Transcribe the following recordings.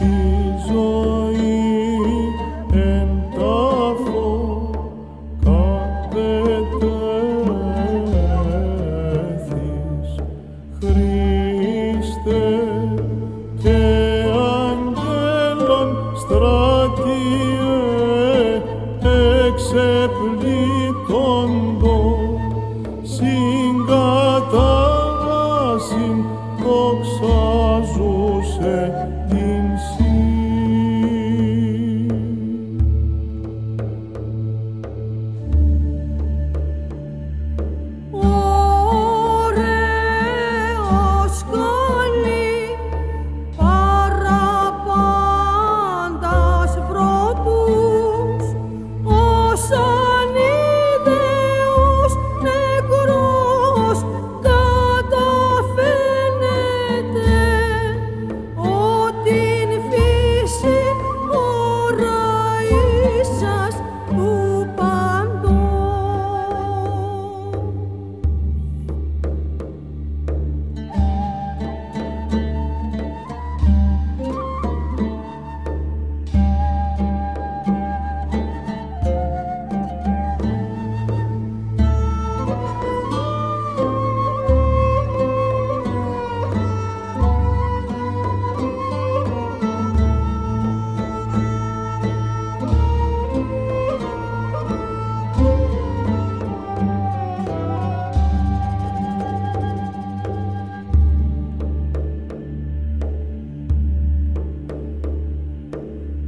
Τη ζωή εντάφω, καφέτε και αντελών στρατιώτε ξεπλύμ.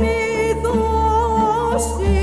μη δώσει